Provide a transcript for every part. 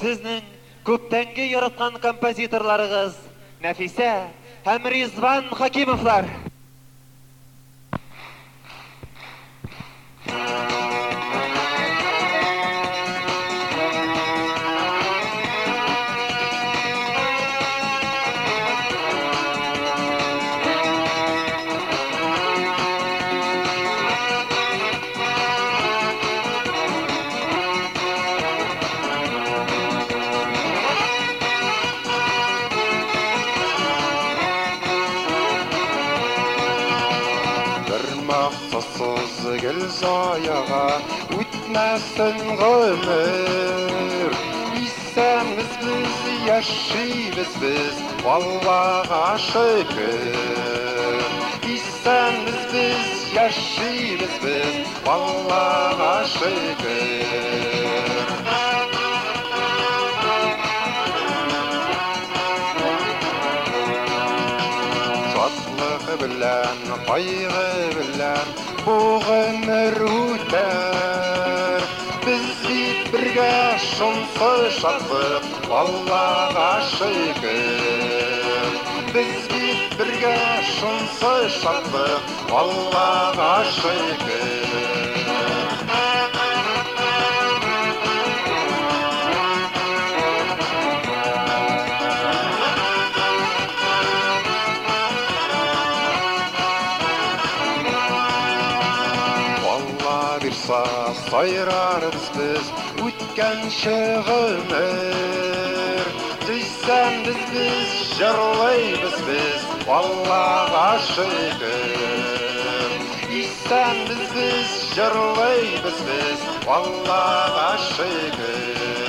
Сезнең күптәнге яраткан композиторларыгыз Нәфисә һәм Ризван шунсы шатлык, Аллага шөкер. Без бит бергә шунсы шатлык, Аллага өткен өмір Түйсәм біз біз біз аллаға шүкір Түйсәм біз біз біз аллаға шүкір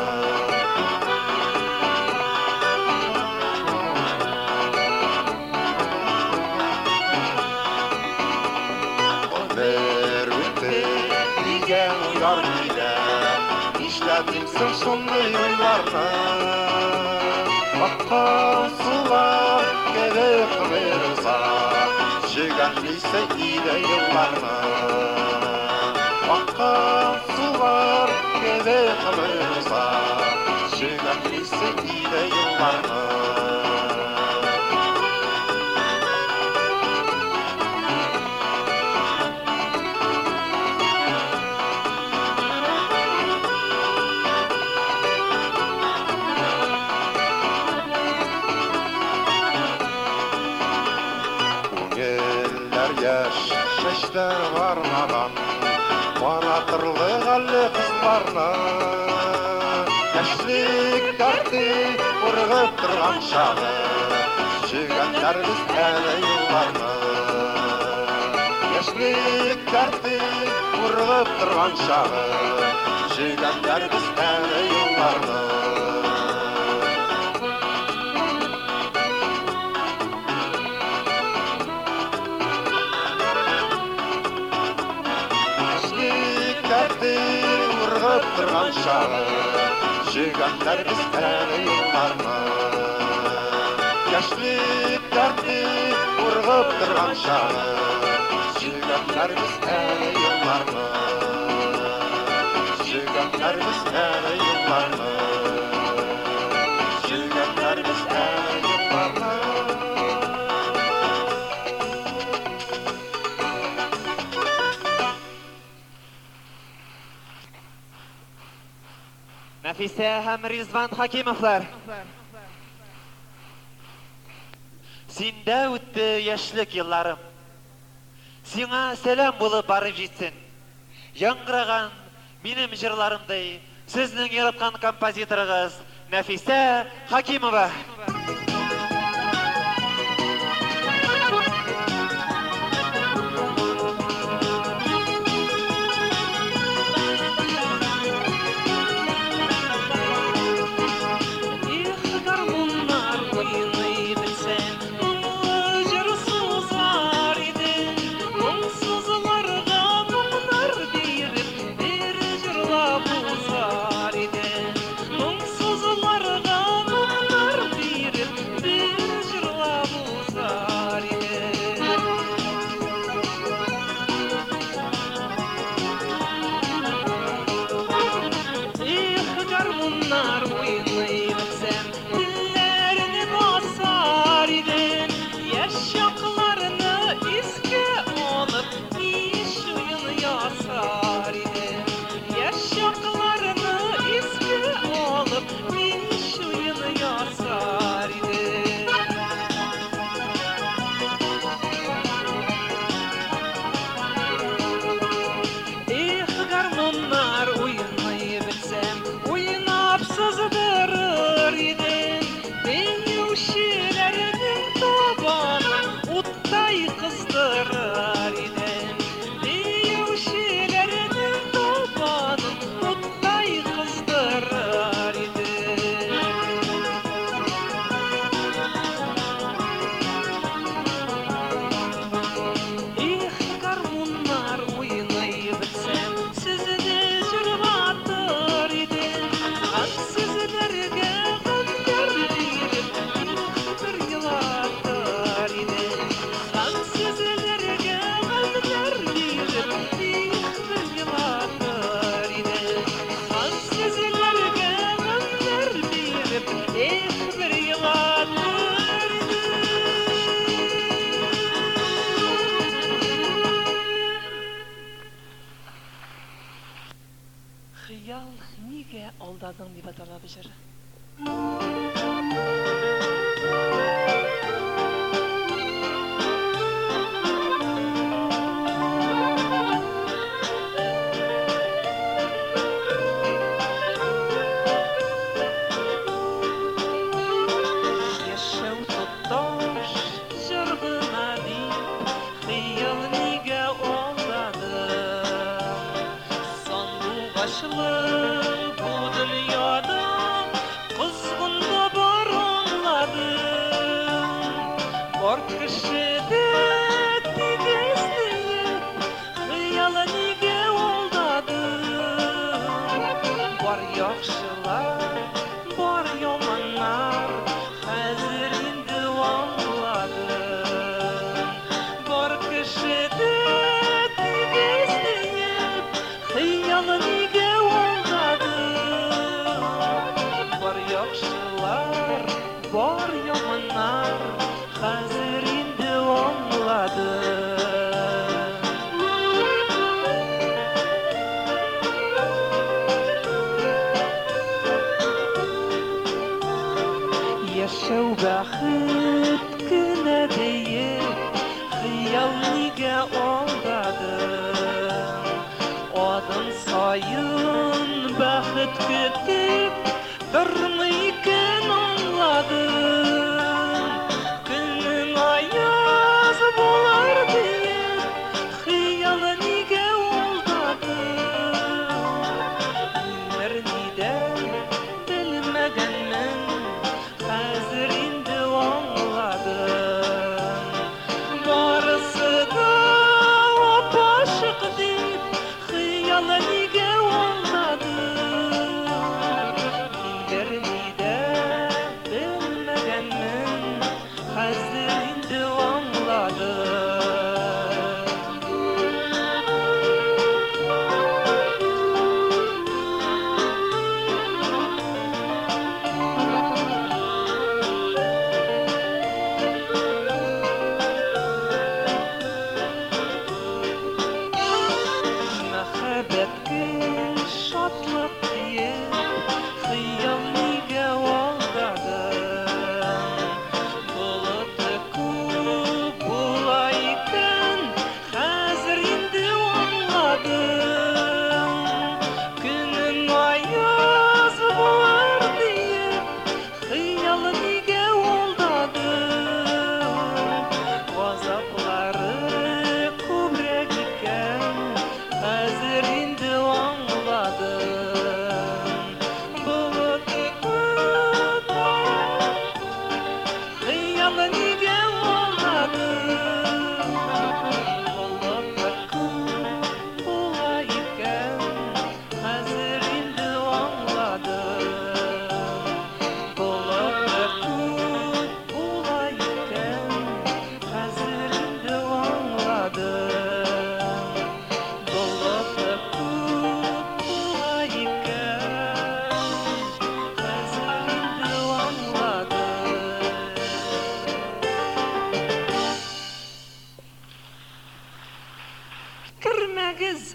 sen sonlu yıllarını Akkan sular Gebe kıvırsa Şiganlıysa iyile yıllarını Akkan sular Gebe kıvırsa Şiganlıysa iyile yıllarını Күңелләр яш, шәчләр бармаган Ванатырлык әле кызларны Яшьлек дәрте ургып торган чагы Сөйгәннәр без әле юлларны Яшьлек дәрте ургып торган чагы Сөйгәннәр без әле юлларны Kırgan şağı Şiganlar bizden yıllar mı? Yaşlık dertli Urgıp kırgan şağı Şiganlar bizden yıllar mı? Şiganlar bizden yıllar mı? Nafisa ham Rizvan Hakimovlar. Синда өтті яшілік елларым. Сиңа сәлем болып барып жетсін. Яңғыраған менім жырларымдай сіздің яратқан композиторыңыз Нәфиса Хакимова. jobs.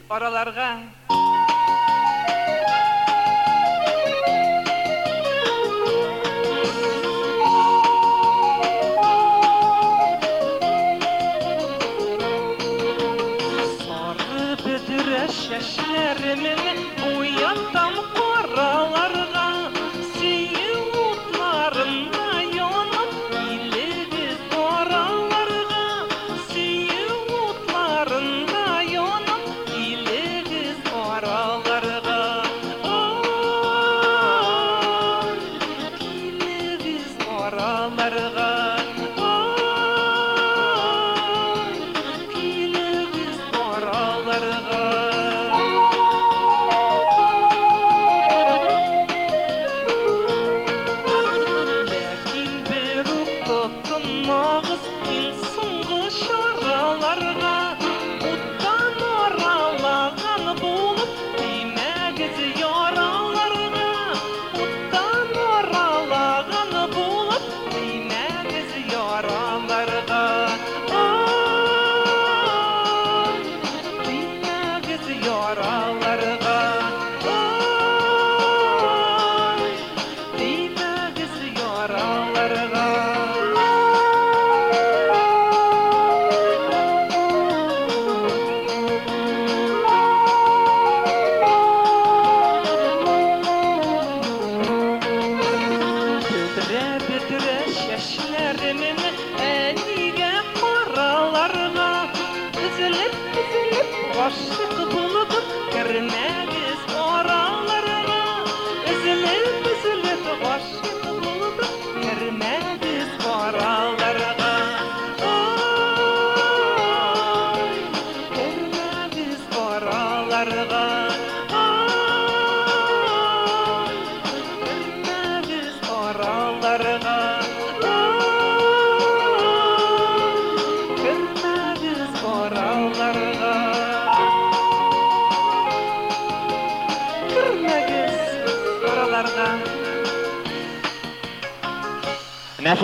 para largar.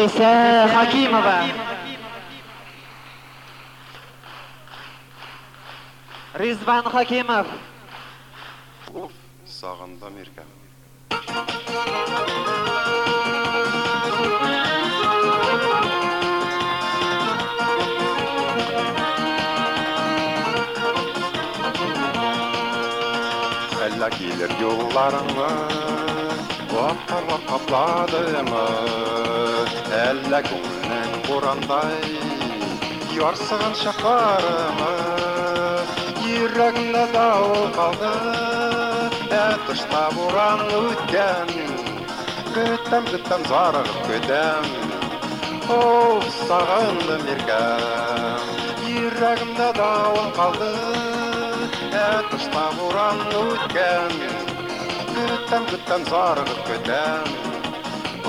Nefise Hakimova. Rizvan Hakimov. Sağında Mirka. Ella gelir yollarımı, Vaplar vapladım. сәллә көңілің борандай ярсыған шақарымыз жүрегімді дауыл қалды әтышта боран өткен күтем күтем зарығып күтем оу сағындым еркем жүрегімді дауыл қалды әтышта боран өткен күтем күтем зарығып күтем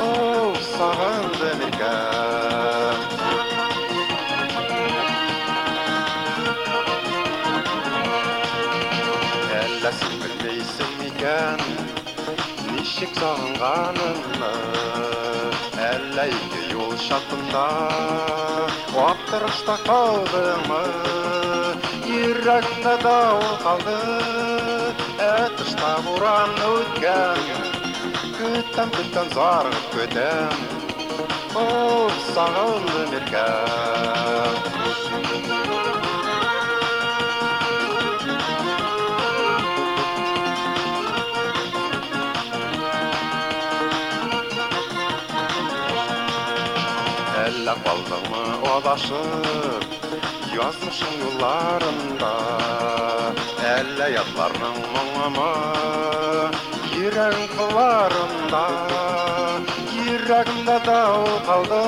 оу sarrando nel campo. Ella sipildeysin iken Nişik sağınganını Ella iki yol şatında Aptırışta kaldığımı Yürekte dağıl kaldı. Etişte vuran ötken өткен Көтәм, көтәм, зарығып көтәм О, сағындым еркем Әллә қалдыңмы адашып Язмышың юлларында Әллә ятларның мұңымы жүрегім құларымда жүрегімде дау қалды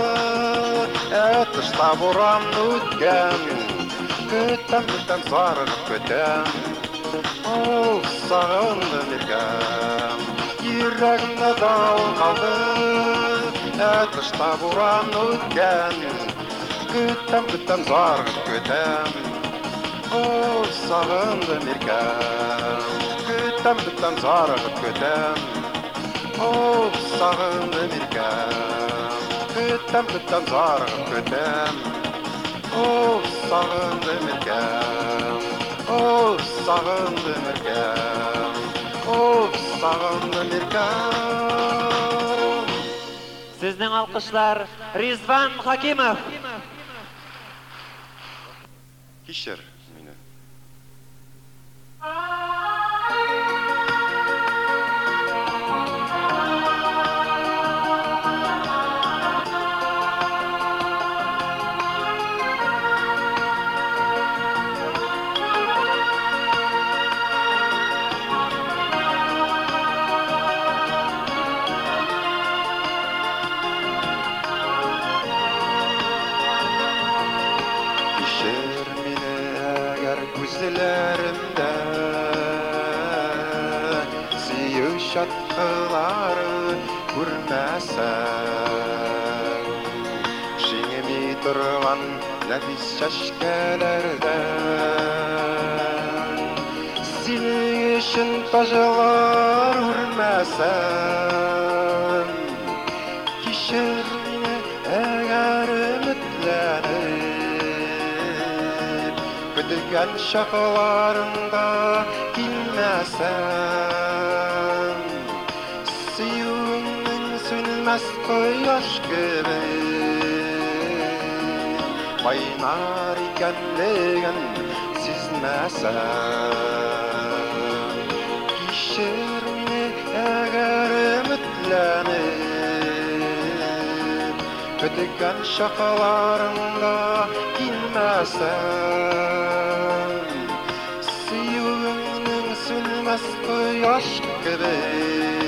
әтыштап ұрам өткен. Күтем күтем зарығып күтем ол сағынды еркем жүрегімде дау қалды әтыштап ұрам өткен. Күтем күтем зарығып күтем ол сағынды еркем قدام قدام زهرة قدام أوه صغن أمريكان قدام قدام زهرة قدام أوه صغن أمريكان أوه صغن أمريكان أوه صغن أمريكان Sizden alkışlar Rizvan Hakimov. Kişer. Mina. gözlerimden Siyuş şatqıları görməsən Şiňimi durgan läbis şaşkalardan Seni işin taşlar urmäsən Көтөгән шақларында килмәсәм Сөюіңнің сөнмәс кояш кебе Кайнар икәнлеген сизмәсәм Кичер мине әгәр өметләнеп Көтөгән шақларында килмәсәм hastı yaş gerek.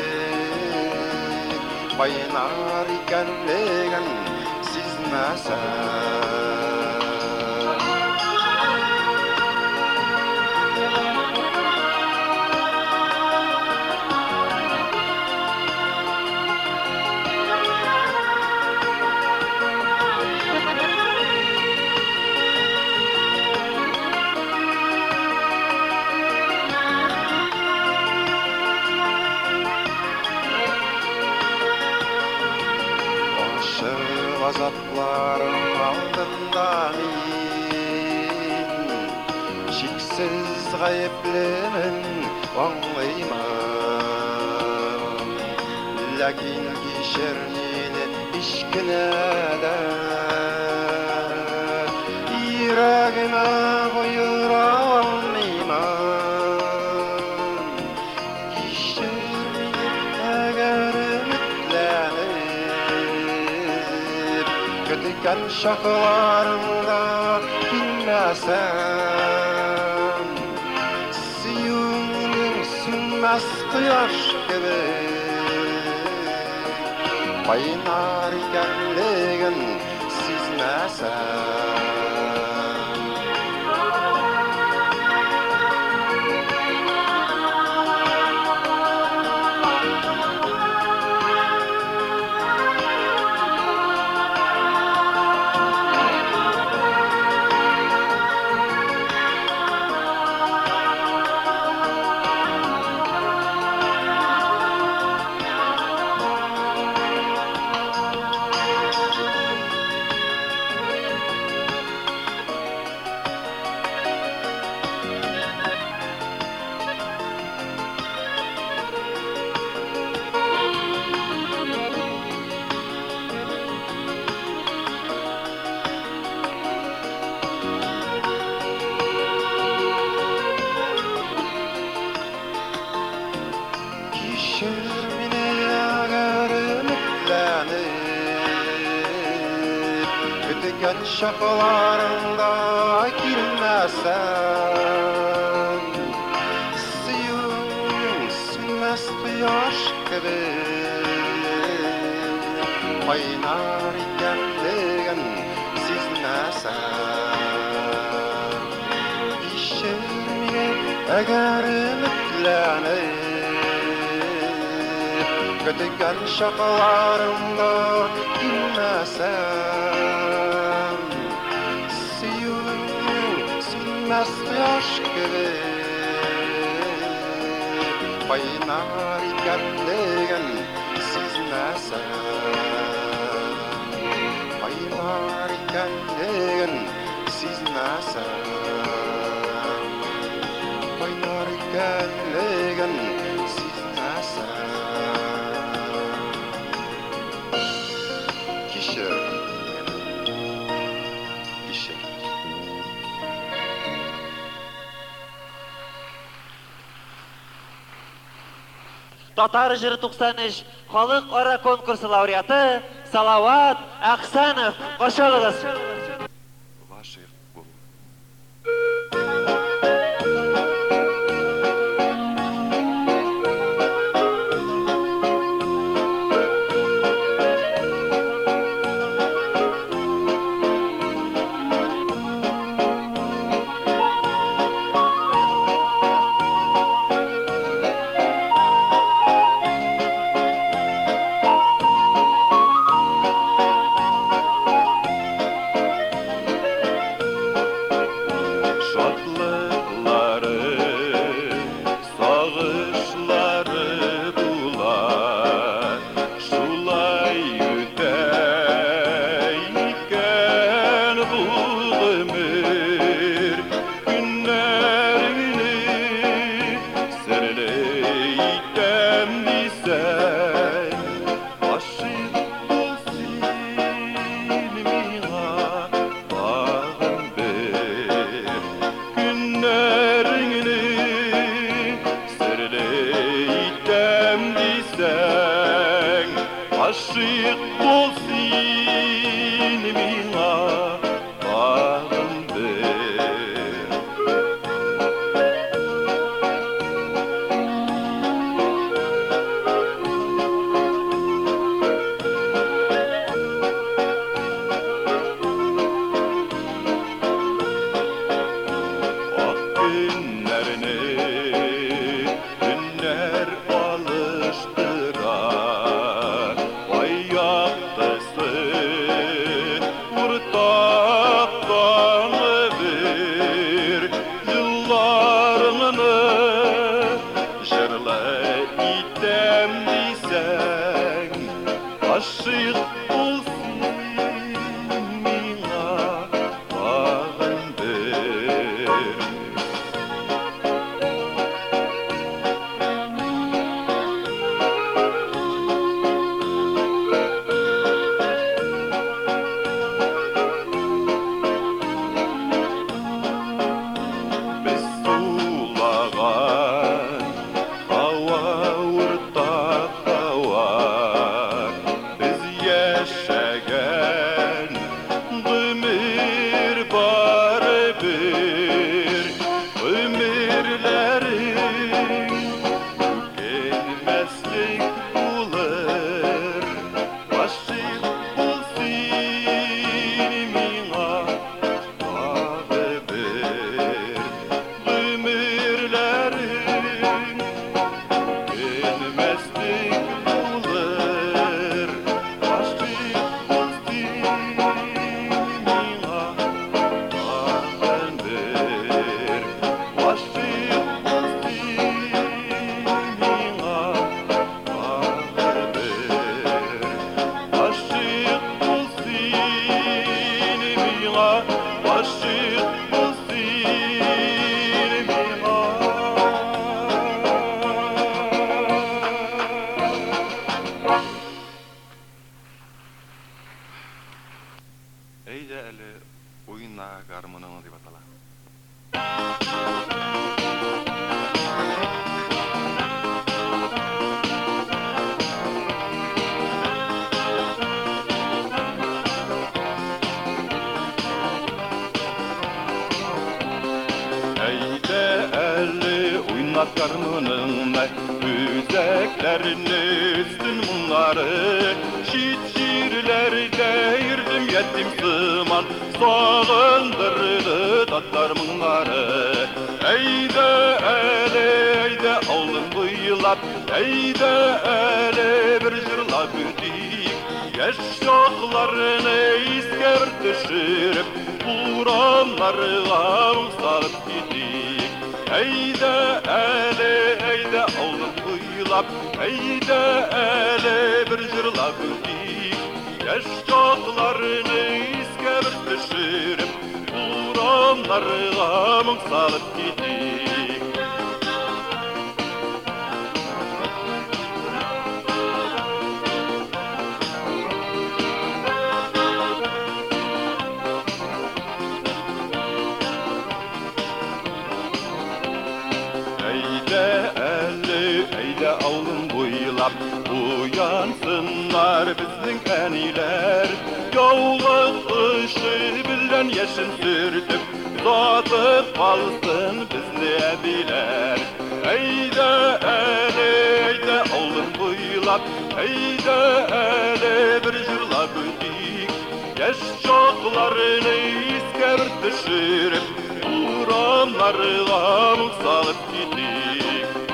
Baynar iken degen siz nasıl geçer yine işkinede Yüreğime buyuram iman. Geçer eğer ümitlenip Kötüken şaklarımda dinlesem Siyunun sünmez kıyaş gibi қайнар деген сезінесің şakalarında girmesen Suyun sünmez kuyaş gibi. Kaynar ikenliğin sizmesen İşimi eğer ümitlenir. Kötüken şakalarımda girmesen aşk kaynar ikenleyen siz nesen kaynar ikenleyen Татар жыры 93 халық ара конкурсы лауреаты Салават Ақсанов. Қош eli oynat garmınınla Üzeklerini üstün bunları. Şit şiirlerde yirdim yettim sıman Sağındırdı tatlar bunları. Eyde eli eyde alın bıyılap Eyde eli bir jırla bütik Yaşaklarını isker düşürüp Buranlarına salıp gidik Eyde ele eyde alın bıylap Eyde ele bir jırla bütik Yaşaklarını isker düşürüp Buranlarına salıp gidik Uyansınlar bizning aniler Yolg'iz ışı bilen yaşın sürtüp Zotib qolsin bizni abilar Hayda ali hayda avlum boylap Hayda ali bir jurlab o'tik Yaş çoqlarını isker düşürüp Uramlarga musalıp gidik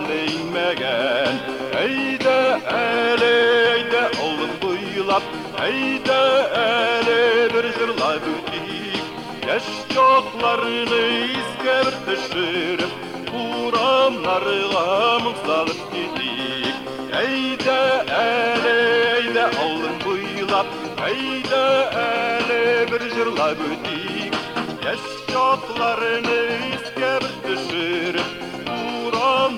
inmegen Eyde eli, eyde avlum buylap Eyde eli bir jırlab ötik Yaş çoklarını isker düşürüp Uramlarga mıksalıp gidik Eyde ele eyde avlum buylap Eyde ele bir jırlab ötik Yaş çoklarını isker düşürüp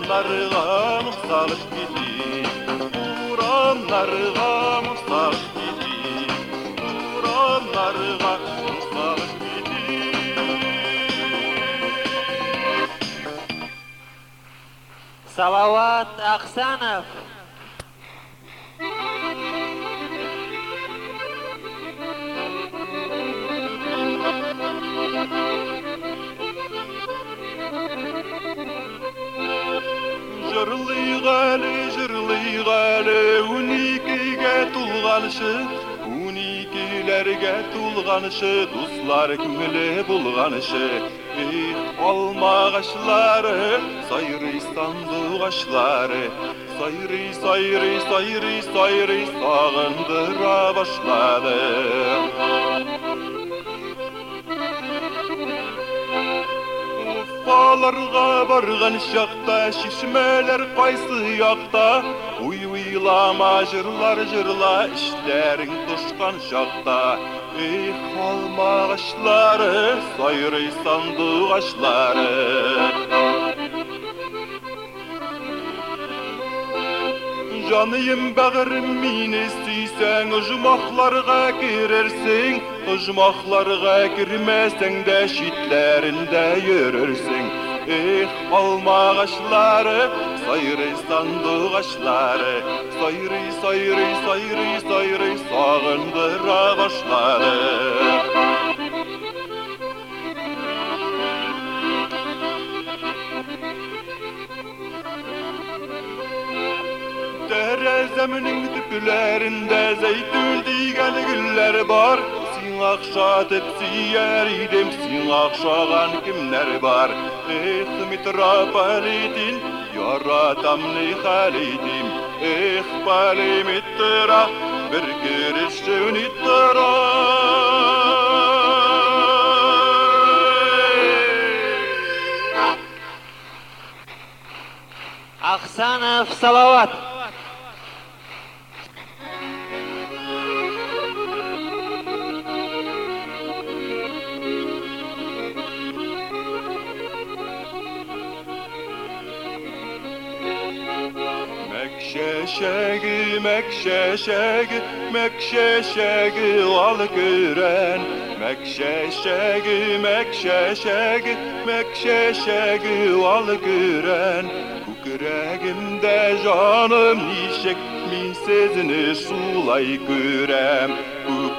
Vuranlarla muhtalık gidi Vuranlarla muhtalık gidi Vuranlarla muhtalık gidi Salavat Aksanov. тулғанышы, дуслар күңілі булғанышы. Эх, алмағашлары, сайрый сандуғашлары, сайрый, сайрый, сайрый, сайрый, сағындыра башлады. Ufalarga bargan şakta şişmeler qaysı yakta Uy uylama jırlar jırla işlerin tuşkan şakta Ey halma ağaçları sayrı sandık ağaçları Canıyım bağırım mini isteysen Ucmaklarga girersin. Ucmaklarga girmesen de şitlerinde yürürsün. Eh alma ağaçları Soyri sandık ağaçları Soyri, soyri, soyri, soyri Soğundur ağaçları Dere zeminin tüpülerinde Zeytün digen güller var. Sin akşatıp siyer idim Sin akşagan kimler var? Ehmi trapolitin Jorata mni halidim, ech palim ittera. Ахсанов Салават. Mekşeşegi, mekşeşegi, mekşeşegi al gören Mekşeşegi, mekşeşegi, mekşeşegi al gören Küreğimde canım nişek, min sezini sulay görem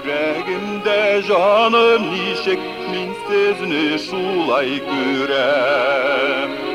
Küreğimde canım nişek, min sezini sulay görem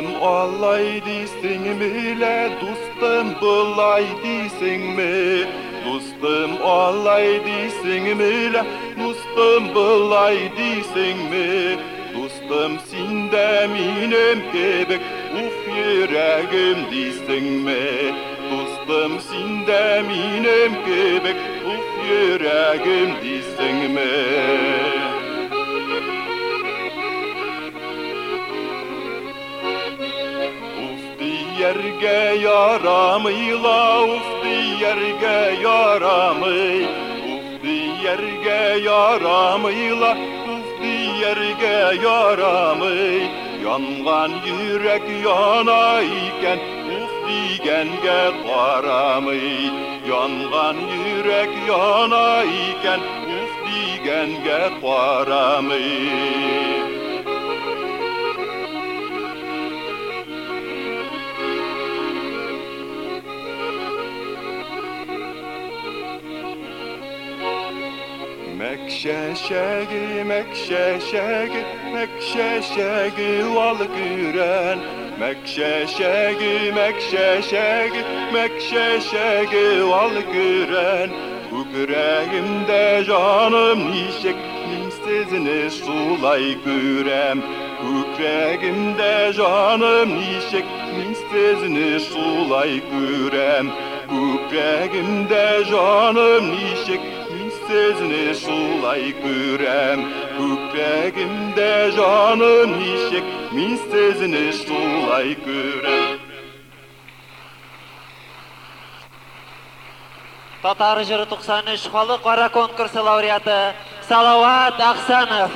Dostum olay diysing bile dostum bulay diysing mi? Dostum olay diysing bile dostum bulay diysing mi? Dostum sinde minim kebek uf yüreğim diysing mi? Dostum sinde minim kebek uf yüreğim diysing mi yerge yaramıyla ufdi yerge yaramıy Ufdi yerge yaramıyla ufdi yerge yaramıy Yangan yürek yana iken uf digenge qaramıy Yangan yürek yana iken uf digenge qaramıy Mekşeşegi, mekşeşegi, mekşeşegi val güren. Mekşeşegi, mekşeşegi, mekşeşegi val güren. Bu canım nişek Sizini sulay gürem. Yüreğimde canım nişek Sizini sulay gürem. Yüreğimde canım nişek сөзінен шулай көрәм көкпәгімді жаным ишек мен сөзінен шулай көрәм татар жыры 93 халық қара конкурсы лауреаты салауат ақсанов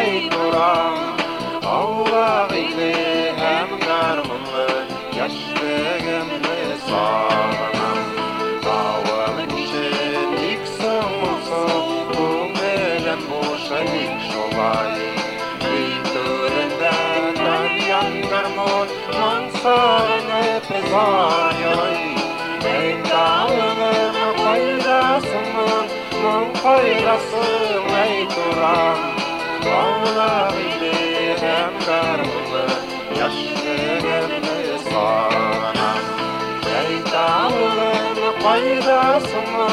ey duran Ağlar idi hem garmını Yaşlığını sağınan Ey Mansağını pezayay Ey dağılın faydasını Nın faydasın ey duran Allah ile hem garmını Yaşlığını sağlanan Ey dağılın faydasını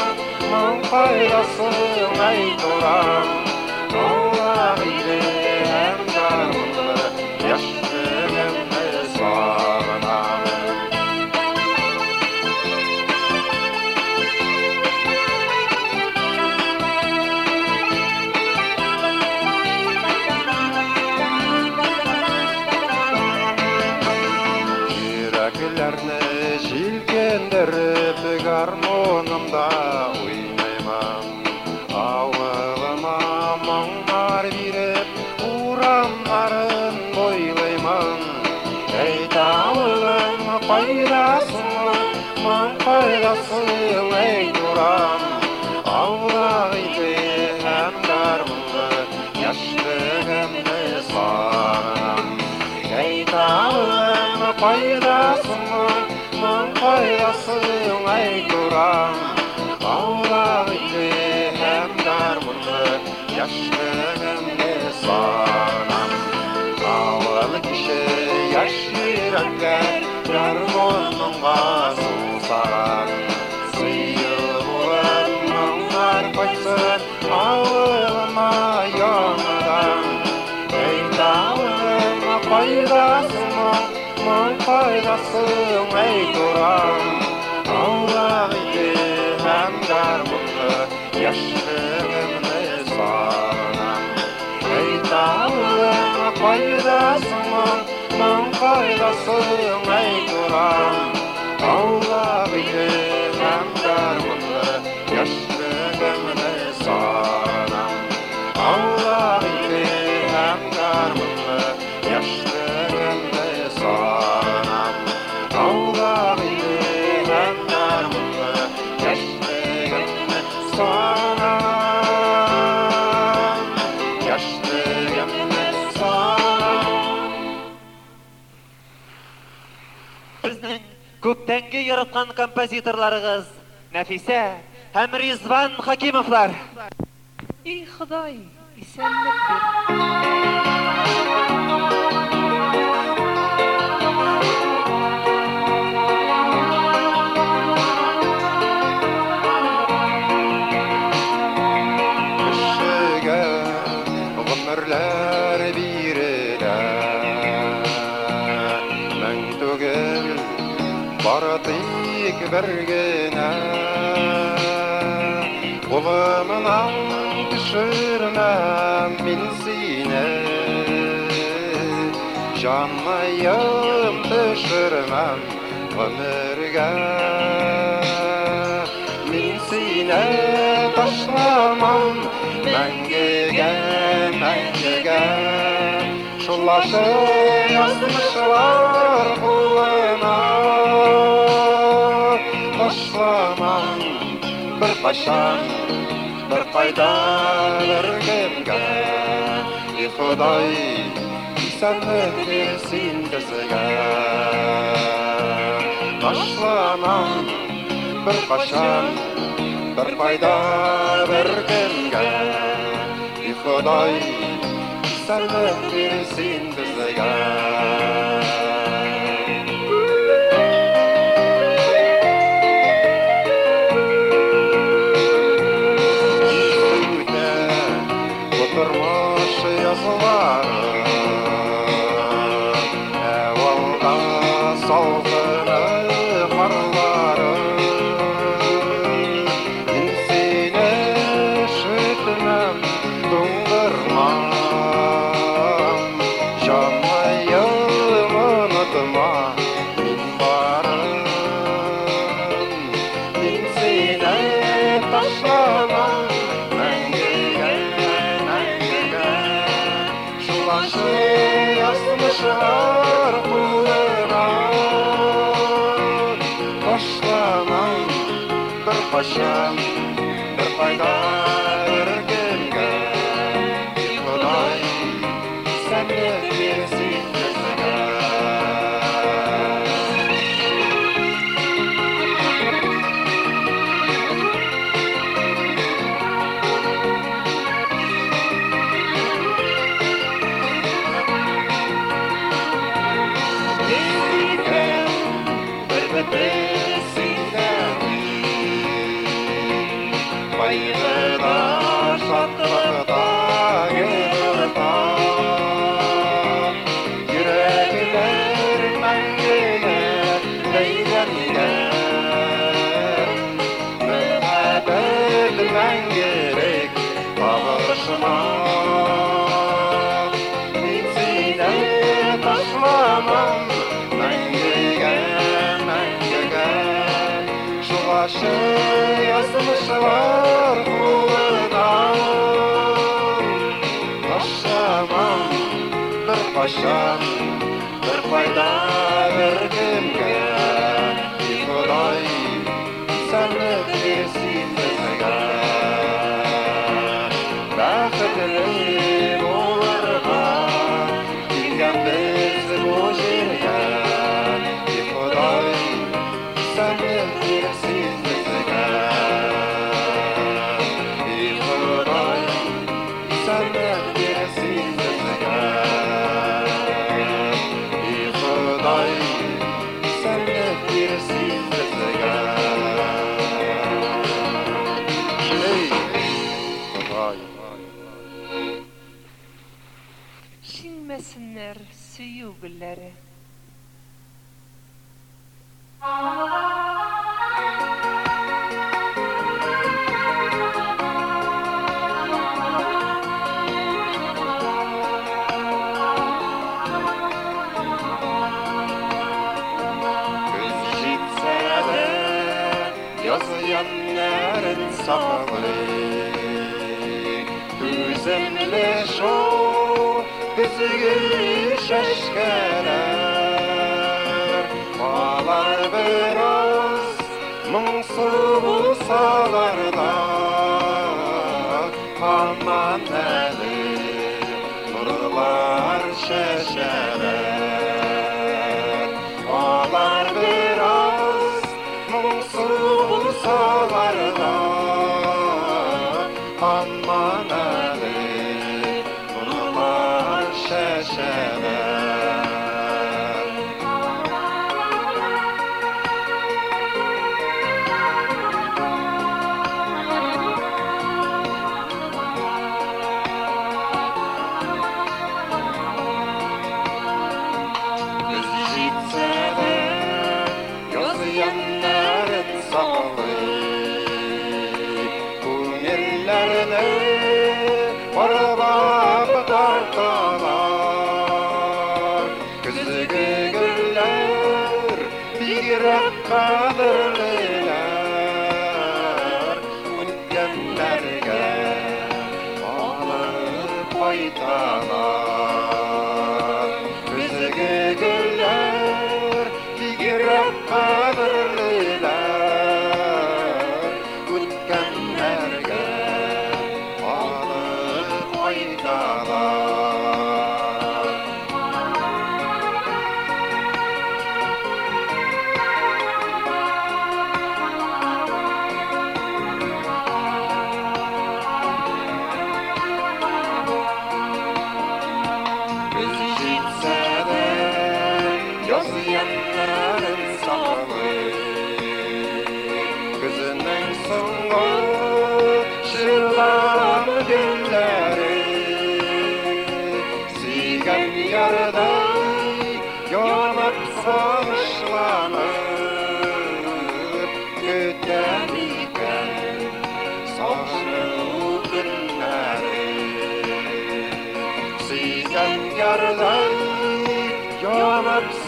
Nın faydasın ey duran Allah ile hem yaş önemli sanam Ağalı kişi yaş dağılın faydasını Man faydasın ey duran яраткан композиторларыгыз Нәфисә һәм Ризван Хакимовлар. И Ходай, исәнлек бир. bergine Kolumdan düşürmem minsine Canmayım düşürmem ömürge Minsine taşlamam mengege mengege Şulaşır yazmışlar. zaman berpesan berfaedah bergenggam ای خدای سمت سین بزگر نشلمم برقشن برفایده برگنگر ای خدای سمت سین بزگر solve Paşam, bir paydam Aleik, du zemle şov, bizgül şeşkeler, Bağlar biraz, mınsı bulsalarda, Aman eli, nurlar şeşerer.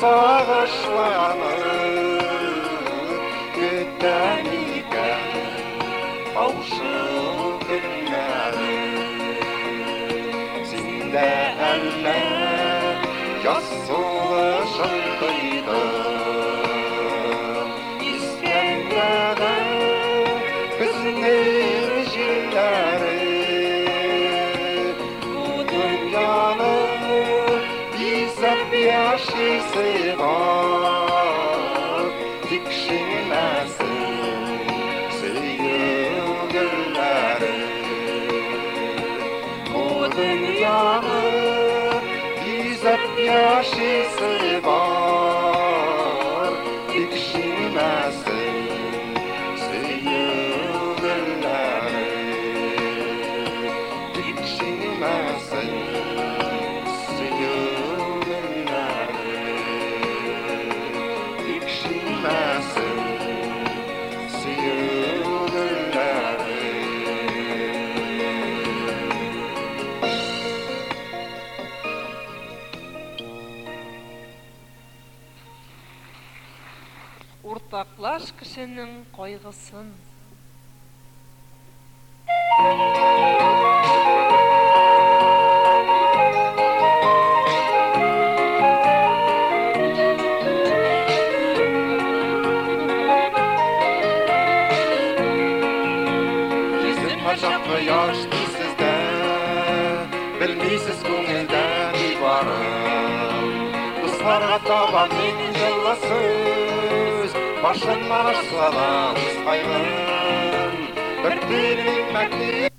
So. Şeysi var Dikşinmesin sevgilileri Bu dünyanın bize bir кешенең кайгысын. Yüzüm açak koyaş sizde Bilmisiz көңілдә ни барын Дусларға таба мин жылы башымнан ашылам ұстаймын бір тербелмәктей